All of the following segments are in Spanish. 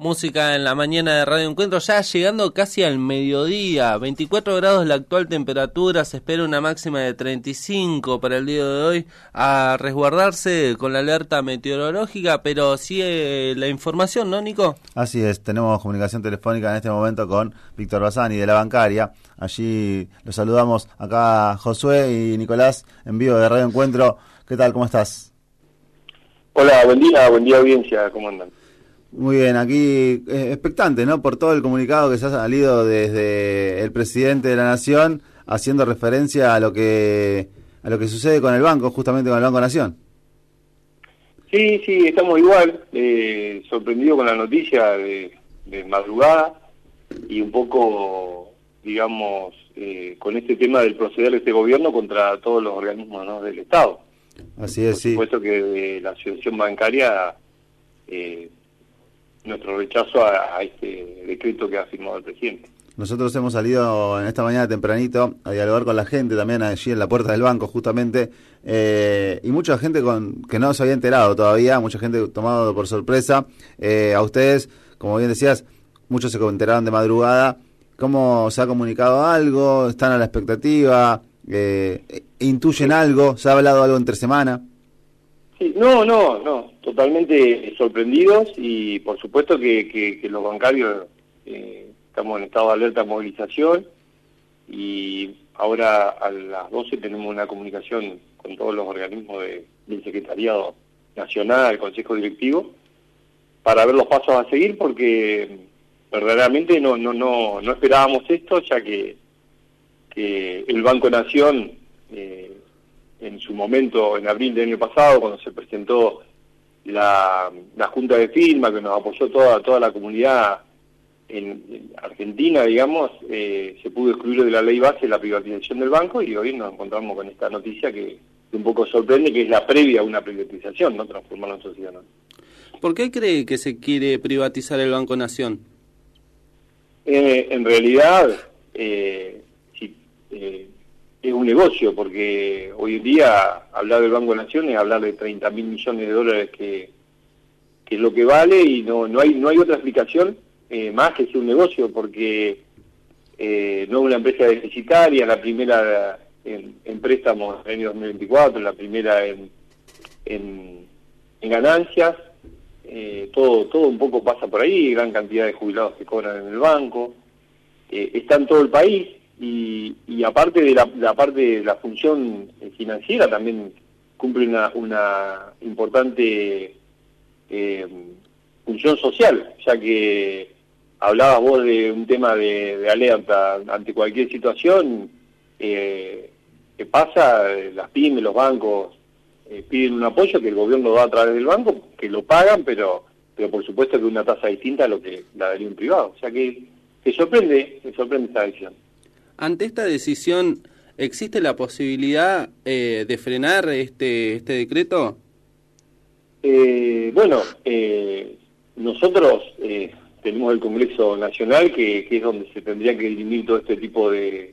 Música en la mañana de Radio Encuentro, ya llegando casi al mediodía, 24 grados la actual temperatura, se espera una máxima de 35 para el día de hoy, a resguardarse con la alerta meteorológica, pero sigue la información, ¿no, Nico? Así es, tenemos comunicación telefónica en este momento con Víctor Bazani de la bancaria, allí los saludamos acá Josué y Nicolás en vivo de Radio Encuentro, ¿qué tal, cómo estás? Hola, buen día, buen día audiencia, ¿cómo andan? Muy bien, aquí expectante, ¿no? Por todo el comunicado que se ha salido desde el presidente de la Nación, haciendo referencia a lo que a lo que sucede con el banco, justamente con el Banco Nación. Sí, sí, estamos igual, eh, sorprendidos con la noticia de, madrugada y un poco, digamos, eh, con este tema del proceder de este gobierno contra todos los organismos del Estado. Así es, Por supuesto que la asociación bancaria eh, nuestro rechazo a, este decreto que ha firmado el presidente. Nosotros hemos salido en esta mañana tempranito a dialogar con la gente, también allí en la puerta del banco, justamente, eh, y mucha gente con que no se había enterado todavía, mucha gente tomado por sorpresa. Eh, a ustedes, como bien decías, muchos se enteraron de madrugada. ¿Cómo se ha comunicado algo? ¿Están a la expectativa? Eh, ¿Intuyen algo? ¿Se ha hablado algo entre semana? No, no, no, totalmente sorprendidos y por supuesto que, los bancarios eh, estamos en estado de alerta movilización y ahora a las 12 tenemos una comunicación con todos los organismos del Secretariado Nacional, Consejo Directivo, para ver los pasos a seguir porque verdaderamente no, no, no, no esperábamos esto ya que, que el Banco Nación eh, en su momento, en abril del año pasado, cuando se presentó la, Junta de Firma, que nos apoyó toda, toda la comunidad en, Argentina, digamos, eh, se pudo excluir de la ley base la privatización del banco y hoy nos encontramos con esta noticia que un poco sorprende, que es la previa a una privatización, ¿no? Transformarlo en sociedad. ¿Por qué cree que se quiere privatizar el Banco Nación? Eh, en realidad, eh, eh es un negocio, porque hoy en día hablar del Banco de Nación es hablar de 30 mil millones de dólares que, que, es lo que vale y no, no, hay, no hay otra explicación eh, más que ser un negocio, porque eh, no es una empresa deficitaria, la primera en, en préstamos en el año 2024, la primera en, en, ganancias, eh, todo, todo un poco pasa por ahí, gran cantidad de jubilados que cobran en el banco, está en todo el país, y, aparte de la, parte de la función financiera también cumple una, una importante eh, función social, ya que hablabas vos de un tema de, alerta ante cualquier situación eh, que pasa, las pymes, los bancos eh, piden un apoyo que el gobierno da a través del banco, que lo pagan, pero pero por supuesto que una tasa distinta a lo que la daría un privado. O sea que, que sorprende, sorprende esta decisión. Ante esta decisión, ¿existe la posibilidad eh, de frenar este, este decreto? Eh, bueno, eh, nosotros tenemos el Congreso Nacional, que, es donde se tendría que dirimir todo este tipo de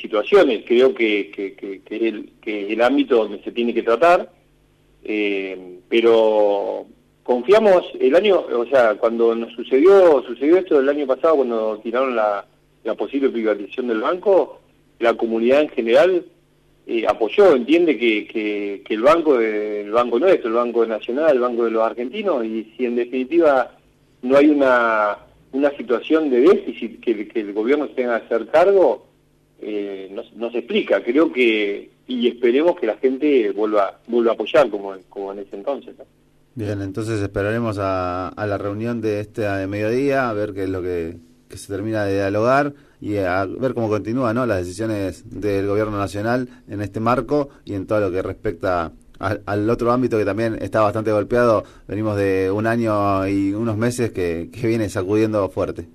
situaciones. Creo que, que, el, que el ámbito donde se tiene que tratar, pero confiamos el año, o sea, cuando nos sucedió, sucedió esto el año pasado, cuando tiraron la la posible privatización del banco, la comunidad en general eh, apoyó, entiende que, que, el banco el banco nuestro, el banco nacional, el banco de los argentinos, y si en definitiva no hay una, una situación de déficit que, que el gobierno tenga que hacer cargo, eh, no, explica. Creo que, y esperemos que la gente vuelva, vuelva a apoyar como, como en ese entonces. Bien, entonces esperaremos a, a la reunión de este mediodía, a ver qué es lo que que se termina de dialogar y a ver cómo continúan ¿no? las decisiones del gobierno nacional en este marco y en todo lo que respecta al, otro ámbito que también está bastante golpeado. Venimos de un año y unos meses que, viene sacudiendo fuerte.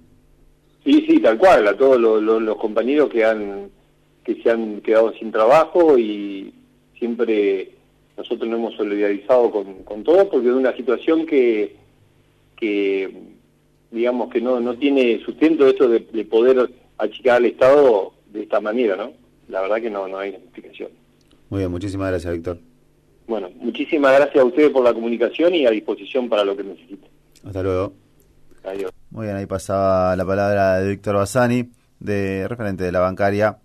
Sí, sí, tal cual, a todos los, compañeros que han que se han quedado sin trabajo y siempre nosotros nos hemos solidarizado con, con todos porque es una situación que, que digamos que no, no tiene sustento esto de, poder achicar al Estado de esta manera, ¿no? La verdad que no, no hay explicación. Muy bien, muchísimas gracias, Víctor. Bueno, muchísimas gracias a ustedes por la comunicación y a disposición para lo que necesiten. Hasta luego. Adiós. Muy bien, ahí pasaba la palabra de Víctor Bassani, de referente de la bancaria.